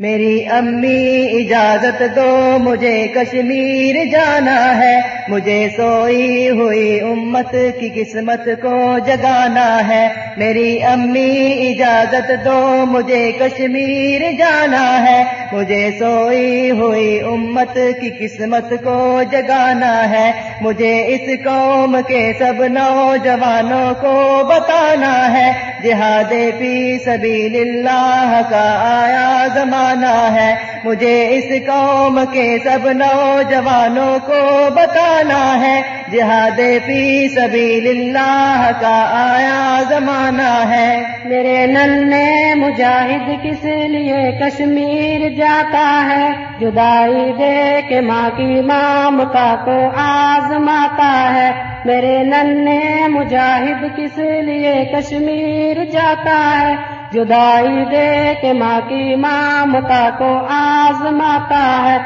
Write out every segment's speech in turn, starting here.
میری امی اجازت دو، مجھے کشمیر جانا ہے۔ مجھے سوئی ہوئی امت کی قسمت کو جگانا ہے۔ میری امی اجازت دو، مجھے کشمیر جانا ہے۔ مجھے سوئی ہوئی امت کی قسمت کو جگانا ہے۔ مجھے اس قوم کے سب نوجوانوں کو بتانا ہے۔ جہاد فی سبیل اللہ کا آیا زمانہ ہے۔ مجھے اس قوم کے سب نوجوانوں کو بتانا ہے۔ جہاد فی سبیل اللہ کا آیا زمانہ ہے۔ میرے ننے مجاہد کس لیے کشمیر جاتا ہے؟ جدائی دے کے ماں کی مامتا کو آزماتا ہے۔ میرے ننے مجاہد کس لیے کشمیر جاتا ہے؟ جدائی دے کے ماں کی مامتا کو آزماتا ہے۔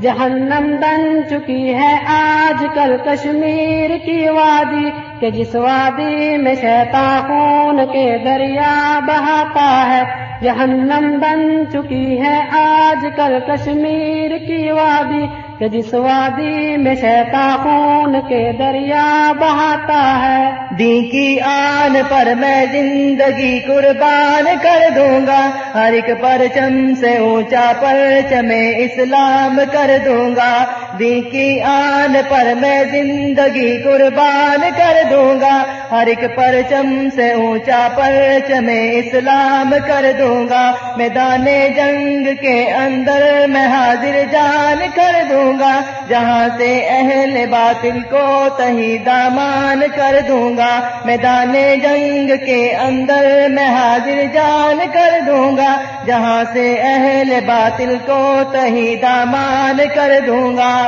جہنم بن چکی ہے آج کل کشمیر کی وادی کہ جس وادی میں شیطا خون کے دریا بہاتا ہے۔ جہنم بن چکی ہے آج کل کشمیر کی وادی کہ جس وادی میں شیتا خون کے دریا بہاتا ہے۔ دین کی آن پر میں زندگی قربان کر دوں گا ہر ایک پرچم سے اونچا پرچم اسلام کر دوں گا دی کی آن پر میں زندگی قربان کر دوں گا، ہر ایک پرچم سے اونچا پرچم اسلام کر دوں گا۔ میدان جنگ کے اندر میں حاضر جان کر دوں گا، جہاں سے اہل باطل کو تہی دامان کر دوں گا۔ میدان جنگ کے اندر میں حاضر جان کر دوں گا، جہاں سے اہل باطل کو تہی دامان کر دوں گا۔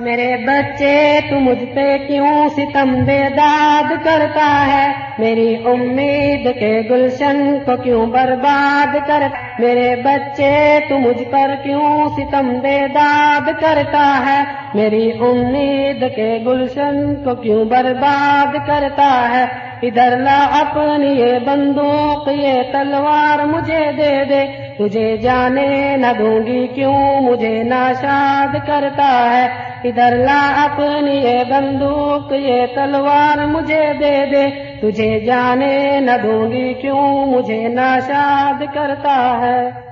میرے بچے، تو مجھ پہ کیوں ستم بے داد کرتا ہے؟ میری امید کے گلشن کو کیوں برباد کر میرے بچے، تو مجھ پر کیوں ستم بے داد کرتا ہے؟ میری امید کے گلشن کو کیوں برباد کرتا ہے؟ ادھر لا اپنی یہ بندوق، یہ تلوار مجھے دے دے۔ تجھے جانے نہ دوں گی کیوں؟ مجھے ناشاد کرتا ہے۔ ادھر لا اپنی یہ بندوق، یہ تلوار مجھے دے دے۔ تجھے جانے نہ دوں گی کیوں؟ مجھے ناشاد کرتا ہے۔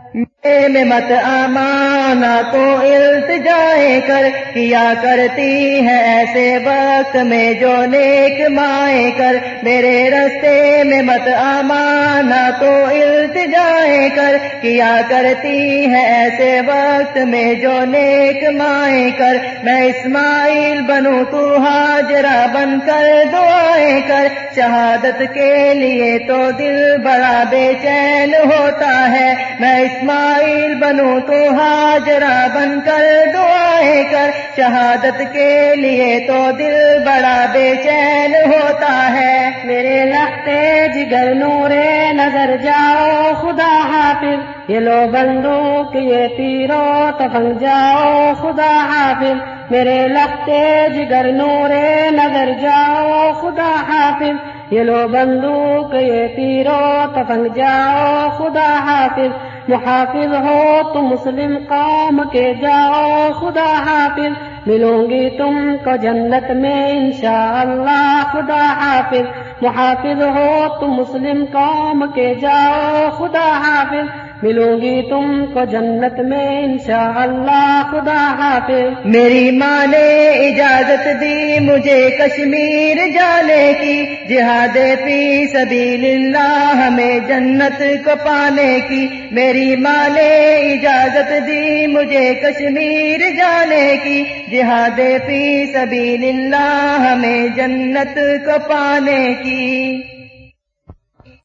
میں مت امانا تو التجائے کر، کیا کرتی ہے ایسے وقت میں جو نیک مائے کر؟ میرے رستے میں مت امانا تو التجائے کر، کیا کرتی ہے ایسے وقت میں جو نیک مائے کر؟ میں اسماعیل بنوں، تو حاجرہ بن کر دعائیں کر۔ شہادت کے لیے تو دل بڑا بے چین ہوتا ہے۔ میں اسماعیل بنوں تو حاجرہ بن کر دعائیں کر۔ شہادت کے لیے تو دل بڑا بے چین ہوتا ہے۔ میرے لگتے جگر نورے نظر جاؤ، خدا حافظ۔ یہ لو بندوق، یہ تیرو تفنگ جاؤ، خدا حافظ۔ میرے لگتے جگر نورے نظر جاؤ، خدا حافظ۔ یہ لو بندوق، یہ تیرو تفنگ جاؤ، خدا حافظ۔ محافظ ہو تو مسلم قوم کے، جاؤ خدا حافظ، ملوں گی تم کو جنت میں انشاءاللہ، خدا حافظ۔ محافظ ہو تو مسلم قوم کے، جاؤ خدا حافظ۔ ملوں گی تم کو جنت میں، انشاءاللہ خدا حافظ۔ میری ماں نے اجازت دی مجھے کشمیر جانے کی۔ جہاد فی سبیل اللہ ہمیں جنت کو پانے کی۔ میری ماں نے اجازت دی مجھے کشمیر جانے کی۔ جہاد فی سبیل اللہ ہمیں جنت کو پانے کی۔